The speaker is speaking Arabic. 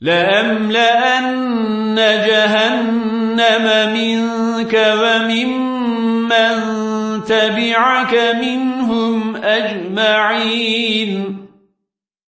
لأملأن جهنم منك وممن تبعك منهم أجمعين.